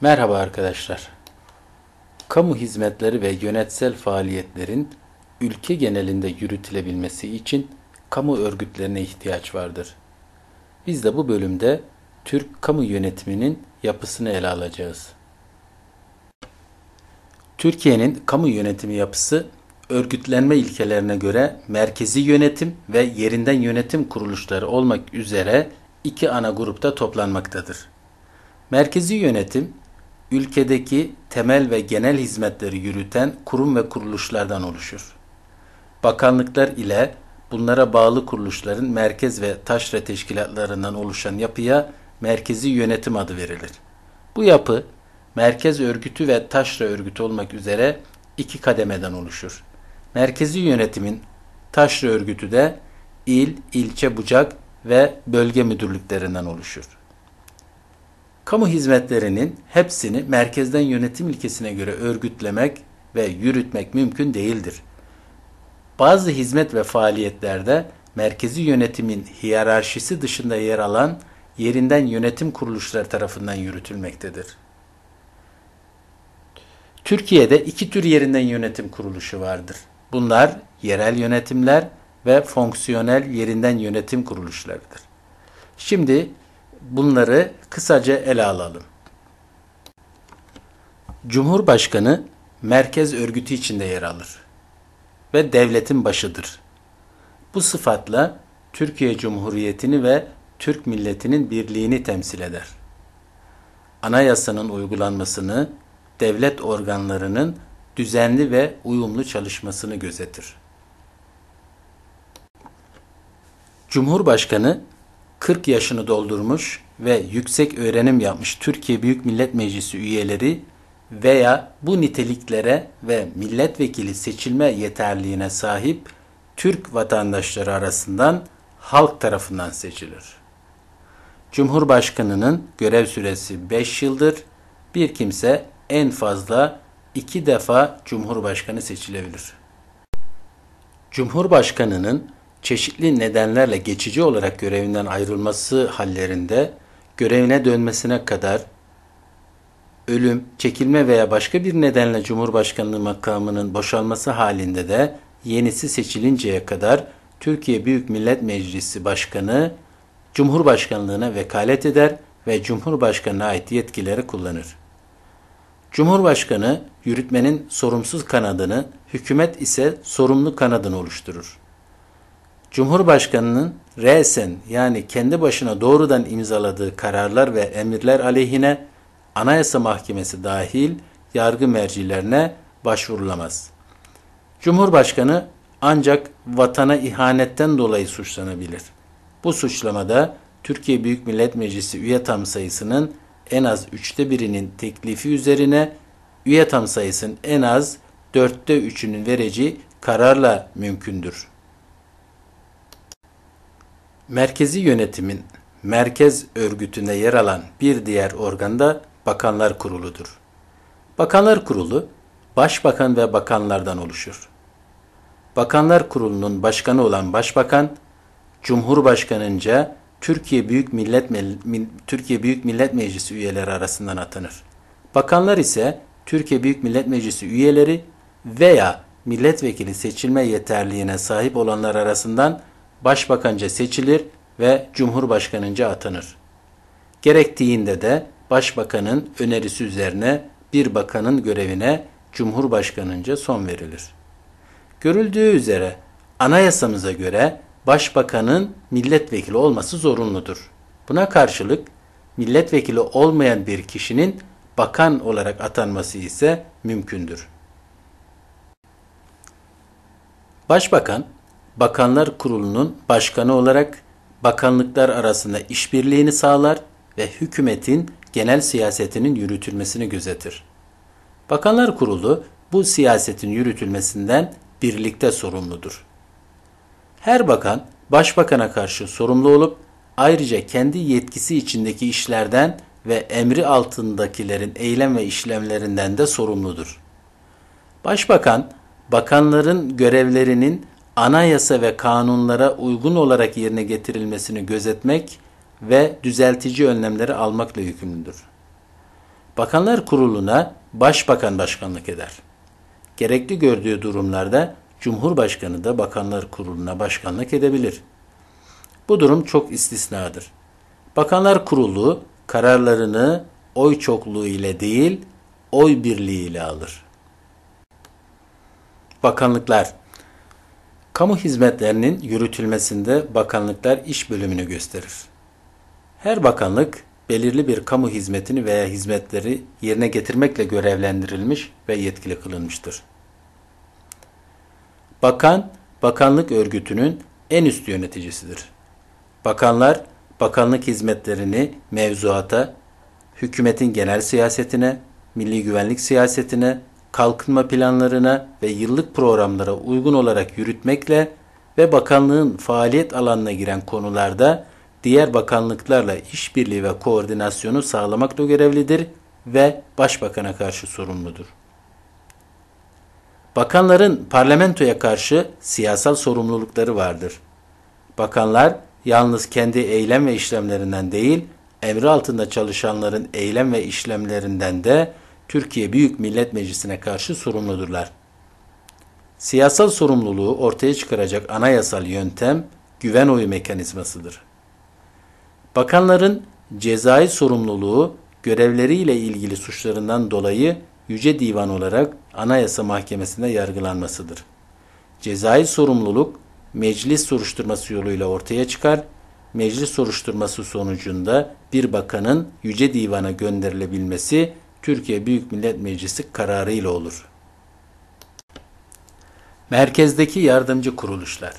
Merhaba arkadaşlar. Kamu hizmetleri ve yönetsel faaliyetlerin ülke genelinde yürütülebilmesi için kamu örgütlerine ihtiyaç vardır. Biz de bu bölümde Türk kamu yönetiminin yapısını ele alacağız. Türkiye'nin kamu yönetimi yapısı örgütlenme ilkelerine göre merkezi yönetim ve yerinden yönetim kuruluşları olmak üzere iki ana grupta toplanmaktadır. Merkezi yönetim, ülkedeki temel ve genel hizmetleri yürüten kurum ve kuruluşlardan oluşur. Bakanlıklar ile bunlara bağlı kuruluşların merkez ve taşra teşkilatlarından oluşan yapıya merkezi yönetim adı verilir. Bu yapı, merkez örgütü ve taşra örgütü olmak üzere iki kademeden oluşur. Merkezi yönetimin taşra örgütü de il, ilçe, bucak ve bölge müdürlüklerinden oluşur. Kamu hizmetlerinin hepsini merkezden yönetim ilkesine göre örgütlemek ve yürütmek mümkün değildir. Bazı hizmet ve faaliyetlerde merkezi yönetimin hiyerarşisi dışında yer alan yerinden yönetim kuruluşları tarafından yürütülmektedir. Türkiye'de iki tür yerinden yönetim kuruluşu vardır. Bunlar yerel yönetimler ve fonksiyonel yerinden yönetim kuruluşlarıdır. Şimdi bunları kısaca ele alalım. Cumhurbaşkanı merkez örgütü içinde yer alır ve devletin başıdır. Bu sıfatla Türkiye Cumhuriyeti'ni ve Türk milletinin birliğini temsil eder. Anayasanın uygulanmasını, devlet organlarının düzenli ve uyumlu çalışmasını gözetir. Cumhurbaşkanı 40 yaşını doldurmuş ve yüksek öğrenim yapmış Türkiye Büyük Millet Meclisi üyeleri veya bu niteliklere ve milletvekili seçilme yeterliğine sahip Türk vatandaşları arasından halk tarafından seçilir. Cumhurbaşkanının görev süresi 5 yıldır. Bir kimse en fazla iki defa Cumhurbaşkanı seçilebilir. Cumhurbaşkanının çeşitli nedenlerle geçici olarak görevinden ayrılması hallerinde görevine dönmesine kadar ölüm, çekilme veya başka bir nedenle Cumhurbaşkanlığı makamının boşalması halinde de yenisi seçilinceye kadar Türkiye Büyük Millet Meclisi Başkanı Cumhurbaşkanlığına vekalet eder ve Cumhurbaşkanına ait yetkileri kullanır. Cumhurbaşkanı yürütmenin sorumsuz kanadını, hükümet ise sorumlu kanadını oluşturur. Cumhurbaşkanının resen yani kendi başına doğrudan imzaladığı kararlar ve emirler aleyhine Anayasa Mahkemesi dahil yargı mercilerine başvurulamaz. Cumhurbaşkanı ancak vatana ihanetten dolayı suçlanabilir. Bu suçlamada Türkiye Büyük Millet Meclisi üye tam sayısının en az üçte birinin teklifi üzerine üye tam sayısının en az dörtte üçünün vereceği kararla mümkündür. Merkezi yönetimin merkez örgütünde yer alan bir diğer organ da Bakanlar Kurulu'dur. Bakanlar Kurulu, başbakan ve bakanlardan oluşur. Bakanlar Kurulu'nun başkanı olan başbakan, Cumhurbaşkanınca Türkiye Büyük Millet Türkiye Büyük Millet Meclisi üyeleri arasından atanır. Bakanlar ise Türkiye Büyük Millet Meclisi üyeleri veya milletvekili seçilme yeterliğine sahip olanlar arasından başbakanca seçilir ve cumhurbaşkanınca atanır. Gerektiğinde de başbakanın önerisi üzerine bir bakanın görevine cumhurbaşkanınca son verilir. Görüldüğü üzere anayasamıza göre başbakanın milletvekili olması zorunludur. Buna karşılık milletvekili olmayan bir kişinin bakan olarak atanması ise mümkündür. Başbakan, Bakanlar Kurulu'nun başkanı olarak bakanlıklar arasında işbirliğini sağlar ve hükümetin genel siyasetinin yürütülmesini gözetir. Bakanlar Kurulu bu siyasetin yürütülmesinden birlikte sorumludur. Her bakan başbakana karşı sorumlu olup ayrıca kendi yetkisi içindeki işlerden ve emri altındakilerin eylem ve işlemlerinden de sorumludur. Başbakan, bakanların görevlerinin anayasa ve kanunlara uygun olarak yerine getirilmesini gözetmek ve düzeltici önlemleri almakla yükümlüdür. Bakanlar Kurulu'na Başbakan başkanlık eder. Gerekli gördüğü durumlarda Cumhurbaşkanı da Bakanlar Kurulu'na başkanlık edebilir. Bu durum çok istisnadır. Bakanlar Kurulu kararlarını oy çokluğu ile değil, oy birliği ile alır. Bakanlıklar Kamu hizmetlerinin yürütülmesinde bakanlıklar iş bölümünü gösterir. Her bakanlık belirli bir kamu hizmetini veya hizmetleri yerine getirmekle görevlendirilmiş ve yetkili kılınmıştır. Bakan, bakanlık örgütünün en üst yöneticisidir. Bakanlar, bakanlık hizmetlerini mevzuata, hükümetin genel siyasetine, milli güvenlik siyasetine, kalkınma planlarına ve yıllık programlara uygun olarak yürütmekle ve bakanlığın faaliyet alanına giren konularda diğer bakanlıklarla işbirliği ve koordinasyonu sağlamakla görevlidir ve başbakana karşı sorumludur. Bakanların parlamentoya karşı siyasal sorumlulukları vardır. Bakanlar yalnız kendi eylem ve işlemlerinden değil, emri altında çalışanların eylem ve işlemlerinden de Türkiye Büyük Millet Meclisi'ne karşı sorumludurlar. Siyasal sorumluluğu ortaya çıkaracak anayasal yöntem güven oyu mekanizmasıdır. Bakanların cezai sorumluluğu görevleriyle ilgili suçlarından dolayı Yüce Divan olarak Anayasa Mahkemesi'nde yargılanmasıdır. Cezai sorumluluk meclis soruşturması yoluyla ortaya çıkar. Meclis soruşturması sonucunda bir bakanın Yüce Divan'a gönderilebilmesi Türkiye Büyük Millet Meclisi kararı ile olur. Merkezdeki yardımcı kuruluşlar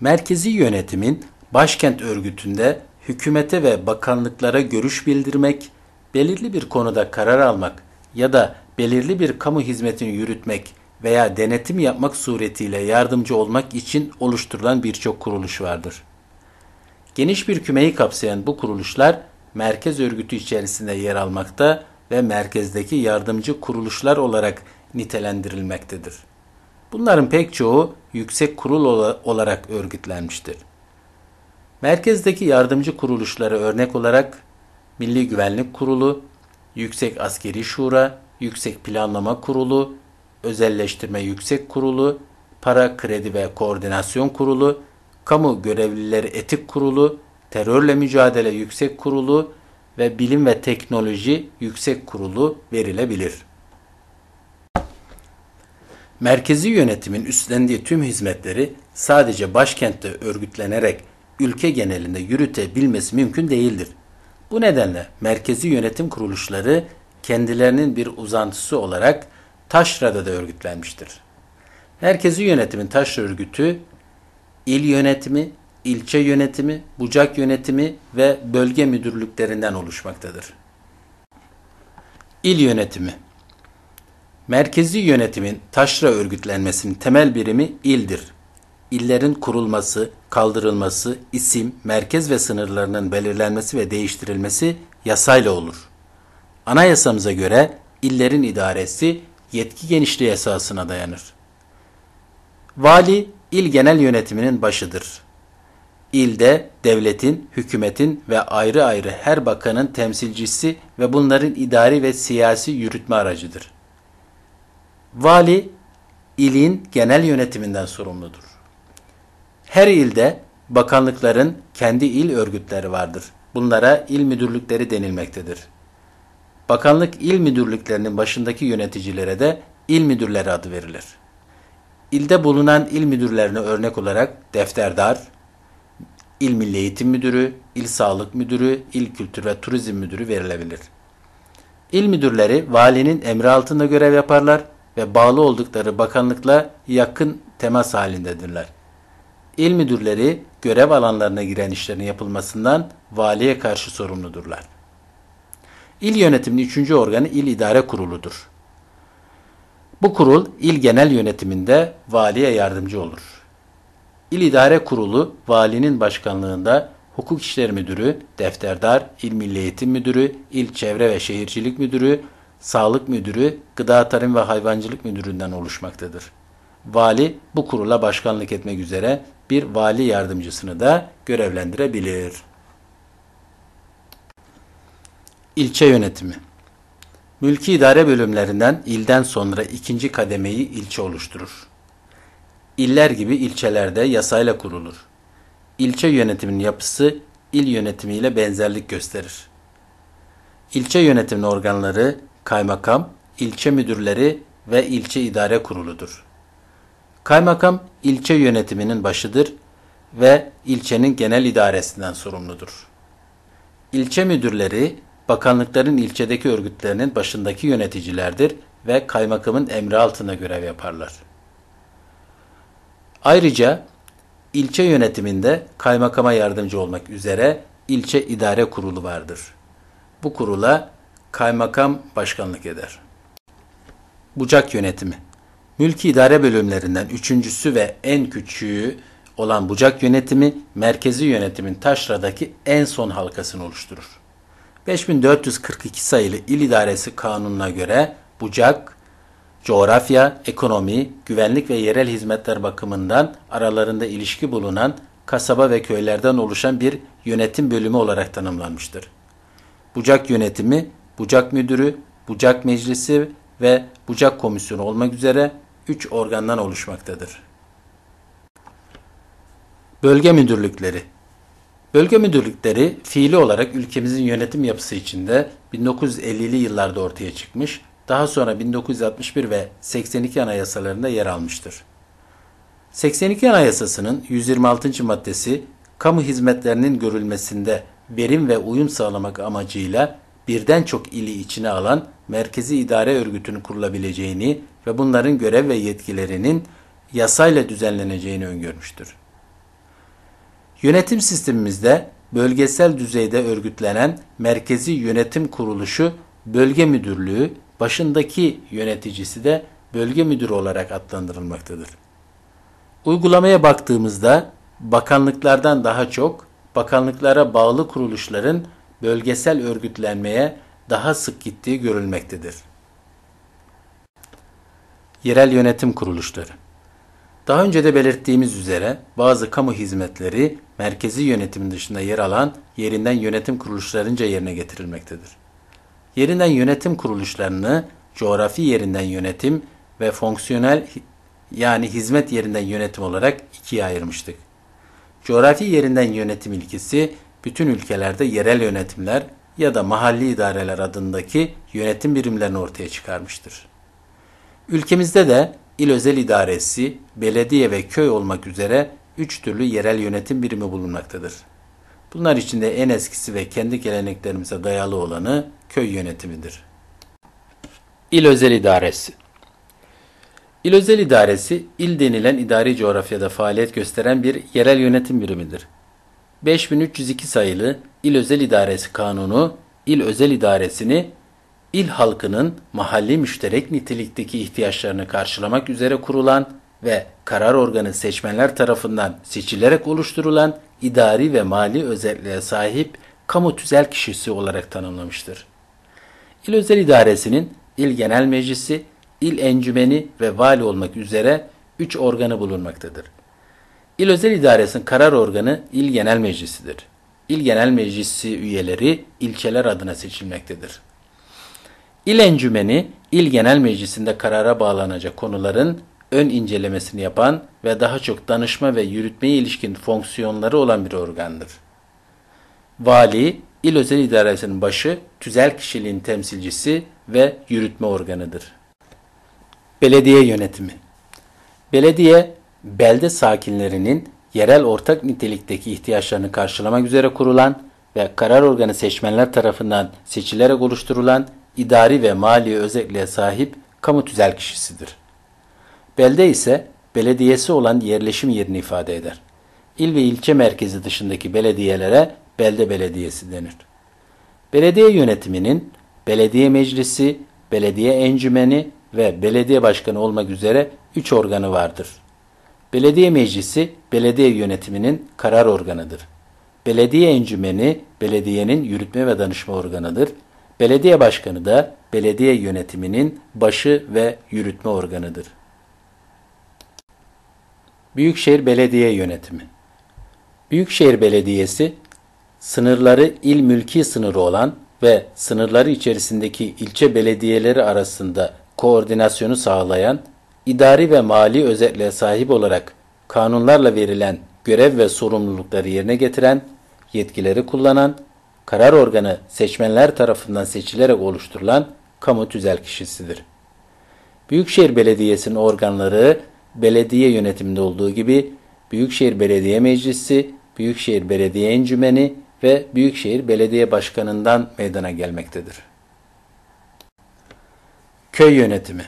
Merkezi yönetimin başkent örgütünde hükümete ve bakanlıklara görüş bildirmek, belirli bir konuda karar almak ya da belirli bir kamu hizmetini yürütmek veya denetim yapmak suretiyle yardımcı olmak için oluşturulan birçok kuruluş vardır. Geniş bir kümeyi kapsayan bu kuruluşlar merkez örgütü içerisinde yer almakta ve merkezdeki yardımcı kuruluşlar olarak nitelendirilmektedir. Bunların pek çoğu yüksek kurul olarak örgütlenmiştir. Merkezdeki yardımcı kuruluşları örnek olarak Milli Güvenlik Kurulu, Yüksek Askeri Şura, Yüksek Planlama Kurulu, Özelleştirme Yüksek Kurulu, Para Kredi ve Koordinasyon Kurulu, Kamu Görevlileri Etik Kurulu, Terörle Mücadele Yüksek Kurulu ve Bilim ve Teknoloji Yüksek Kurulu verilebilir. Merkezi yönetimin üstlendiği tüm hizmetleri sadece başkentte örgütlenerek ülke genelinde yürütebilmesi mümkün değildir. Bu nedenle merkezi yönetim kuruluşları kendilerinin bir uzantısı olarak Taşra'da da örgütlenmiştir. Merkezi yönetimin taşra örgütü il yönetimi, ilçe yönetimi, bucak yönetimi ve bölge müdürlüklerinden oluşmaktadır. İl yönetimi Merkezi yönetimin taşra örgütlenmesinin temel birimi ildir. İllerin kurulması, kaldırılması, isim, merkez ve sınırlarının belirlenmesi ve değiştirilmesi yasayla olur. Anayasamıza göre illerin idaresi yetki genişliği esasına dayanır. Vali, il genel yönetiminin başıdır. İlde devletin, hükümetin ve ayrı ayrı her bakanın temsilcisi ve bunların idari ve siyasi yürütme aracıdır. Vali, ilin genel yönetiminden sorumludur. Her ilde bakanlıkların kendi il örgütleri vardır. Bunlara il müdürlükleri denilmektedir. Bakanlık il müdürlüklerinin başındaki yöneticilere de il müdürleri adı verilir. İlde bulunan il müdürlerine örnek olarak defterdar, il milli eğitim müdürü, il sağlık müdürü, il kültür ve turizm müdürü verilebilir. İl müdürleri valinin emri altında görev yaparlar ve bağlı oldukları bakanlıkla yakın temas halindedirler. İl müdürleri görev alanlarına giren işlerin yapılmasından valiye karşı sorumludurlar. İl yönetiminin üçüncü organı İl İdare Kurulu'dur. Bu kurul il genel yönetiminde valiye yardımcı olur. İl İdare Kurulu valinin başkanlığında hukuk işleri müdürü, defterdar, il milli eğitim müdürü, il çevre ve şehircilik müdürü, sağlık müdürü, gıda tarım ve hayvancılık müdüründen oluşmaktadır. Vali bu kurula başkanlık etmek üzere bir vali yardımcısını da görevlendirebilir. İlçe yönetimi Mülki idare bölümlerinden ilden sonra ikinci kademeyi ilçe oluşturur. İller gibi ilçelerde yasayla kurulur. İlçe yönetiminin yapısı il yönetimiyle benzerlik gösterir. İlçe yönetiminin organları kaymakam, ilçe müdürleri ve ilçe idare kuruludur. Kaymakam ilçe yönetiminin başıdır ve ilçenin genel idaresinden sorumludur. İlçe müdürleri bakanlıkların ilçedeki örgütlerinin başındaki yöneticilerdir ve kaymakamın emri altında görev yaparlar. Ayrıca ilçe yönetiminde kaymakama yardımcı olmak üzere ilçe idare kurulu vardır. Bu kurula kaymakam başkanlık eder. Bucak yönetimi Mülki idare bölümlerinden üçüncüsü ve en küçüğü olan bucak yönetimi, merkezi yönetimin taşradaki en son halkasını oluşturur. 5442 sayılı İl İdaresi Kanunu'na göre bucak, coğrafya, ekonomi, güvenlik ve yerel hizmetler bakımından aralarında ilişki bulunan kasaba ve köylerden oluşan bir yönetim bölümü olarak tanımlanmıştır. Bucak yönetimi, bucak müdürü, bucak meclisi ve bucak komisyonu olmak üzere 3 organdan oluşmaktadır. Bölge müdürlükleri Bölge müdürlükleri fiili olarak ülkemizin yönetim yapısı içinde 1950'li yıllarda ortaya çıkmış, daha sonra 1961 ve 82 anayasalarında yer almıştır. 82 Anayasası'nın 126. maddesi, kamu hizmetlerinin görülmesinde verim ve uyum sağlamak amacıyla birden çok ili içine alan merkezi idare örgütünün kurulabileceğini ve bunların görev ve yetkilerinin yasayla düzenleneceğini öngörmüştür. Yönetim sistemimizde bölgesel düzeyde örgütlenen merkezi yönetim kuruluşu bölge müdürlüğü, başındaki yöneticisi de bölge müdürü olarak adlandırılmaktadır. Uygulamaya baktığımızda bakanlıklardan daha çok bakanlıklara bağlı kuruluşların bölgesel örgütlenmeye daha sık gittiği görülmektedir. Yerel yönetim kuruluşları daha önce de belirttiğimiz üzere bazı kamu hizmetleri merkezi yönetimin dışında yer alan yerinden yönetim kuruluşlarınca yerine getirilmektedir. Yerinden yönetim kuruluşlarını coğrafi yerinden yönetim ve fonksiyonel yani hizmet yerinden yönetim olarak ikiye ayırmıştık. Coğrafi yerinden yönetim ilkesi bütün ülkelerde yerel yönetimler ya da mahalli idareler adındaki yönetim birimlerini ortaya çıkarmıştır. Ülkemizde de il özel idaresi, belediye ve köy olmak üzere üç türlü yerel yönetim birimi bulunmaktadır. Bunlar içinde en eskisi ve kendi geleneklerimize dayalı olanı köy yönetimidir. İl özel idaresi İl özel idaresi, il denilen idari coğrafyada faaliyet gösteren bir yerel yönetim birimidir. 5302 sayılı İl Özel İdaresi Kanunu, il özel idaresini il halkının mahalli müşterek nitelikteki ihtiyaçlarını karşılamak üzere kurulan ve karar organı seçmenler tarafından seçilerek oluşturulan idari ve mali özelliğe sahip kamu tüzel kişisi olarak tanımlamıştır. İl Özel İdaresi'nin il genel meclisi, il encümeni ve vali olmak üzere üç organı bulunmaktadır. İl Özel İdaresi'nin karar organı il genel meclisidir. İl genel meclisi üyeleri ilçeler adına seçilmektedir. İl encümeni, il genel meclisinde karara bağlanacak konuların ön incelemesini yapan ve daha çok danışma ve yürütmeye ilişkin fonksiyonları olan bir organdır. Vali, il özel idaresinin başı, tüzel kişiliğin temsilcisi ve yürütme organıdır. Belediye yönetimi Belediye, belde sakinlerinin yerel ortak nitelikteki ihtiyaçlarını karşılamak üzere kurulan ve karar organı seçmenler tarafından seçilerek oluşturulan idari ve mali özelliğe sahip kamu tüzel kişisidir. Belde ise belediyesi olan yerleşim yerini ifade eder. İl ve ilçe merkezi dışındaki belediyelere belde belediyesi denir. Belediye yönetiminin belediye meclisi, belediye encümeni ve belediye başkanı olmak üzere üç organı vardır. Belediye meclisi belediye yönetiminin karar organıdır. Belediye encümeni belediyenin yürütme ve danışma organıdır. Belediye başkanı da belediye yönetiminin başı ve yürütme organıdır. Büyükşehir Belediye Yönetimi Büyükşehir Belediyesi, sınırları il mülki sınırı olan ve sınırları içerisindeki ilçe belediyeleri arasında koordinasyonu sağlayan, idari ve mali özelliğe sahip olarak kanunlarla verilen görev ve sorumlulukları yerine getiren, yetkileri kullanan, karar organı seçmenler tarafından seçilerek oluşturulan kamu tüzel kişisidir. Büyükşehir Belediyesi'nin organları belediye yönetiminde olduğu gibi Büyükşehir Belediye Meclisi, Büyükşehir Belediye Encümeni ve Büyükşehir Belediye Başkanı'ndan meydana gelmektedir. Köy yönetimi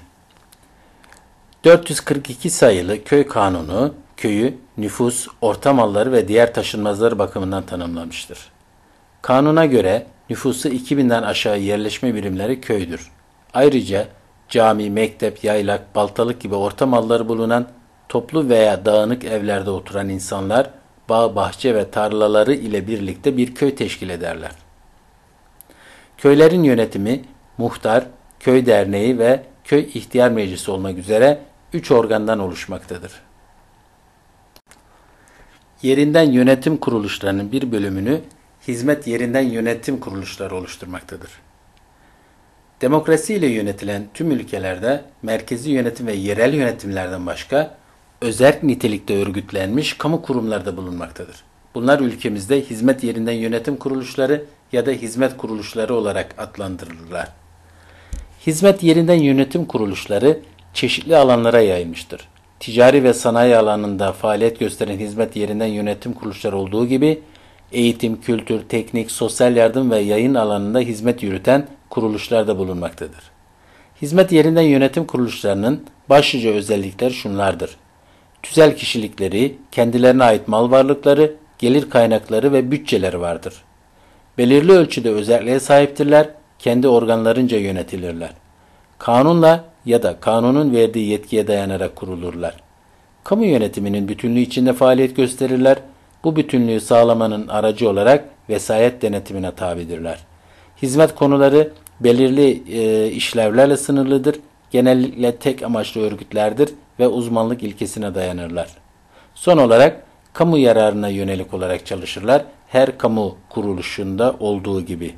442 sayılı köy kanunu köyü nüfus, ortam malları ve diğer taşınmazları bakımından tanımlamıştır. Kanuna göre nüfusu 2000'den aşağı yerleşme birimleri köydür. Ayrıca cami, mektep, yaylak, baltalık gibi orta malları bulunan toplu veya dağınık evlerde oturan insanlar bağ, bahçe ve tarlaları ile birlikte bir köy teşkil ederler. Köylerin yönetimi muhtar, köy derneği ve köy ihtiyar meclisi olmak üzere üç organdan oluşmaktadır. Yerinden yönetim kuruluşlarının bir bölümünü hizmet yerinden yönetim kuruluşları oluşturmaktadır. Demokrasiyle yönetilen tüm ülkelerde merkezi yönetim ve yerel yönetimlerden başka özerk nitelikte örgütlenmiş kamu kurumlarda bulunmaktadır. Bunlar ülkemizde hizmet yerinden yönetim kuruluşları ya da hizmet kuruluşları olarak adlandırılırlar. Hizmet yerinden yönetim kuruluşları çeşitli alanlara yayılmıştır. Ticari ve sanayi alanında faaliyet gösteren hizmet yerinden yönetim kuruluşları olduğu gibi eğitim, kültür, teknik, sosyal yardım ve yayın alanında hizmet yürüten kuruluşlar da bulunmaktadır. Hizmet yerinden yönetim kuruluşlarının başlıca özellikler şunlardır. Tüzel kişilikleri, kendilerine ait mal varlıkları, gelir kaynakları ve bütçeleri vardır. Belirli ölçüde özelliğe sahiptirler, kendi organlarınca yönetilirler. Kanunla ya da kanunun verdiği yetkiye dayanarak kurulurlar. Kamu yönetiminin bütünlüğü içinde faaliyet gösterirler. Bu bütünlüğü sağlamanın aracı olarak vesayet denetimine tabidirler. Hizmet konuları belirli e, işlevlerle sınırlıdır. Genellikle tek amaçlı örgütlerdir ve uzmanlık ilkesine dayanırlar. Son olarak kamu yararına yönelik olarak çalışırlar. Her kamu kuruluşunda olduğu gibi.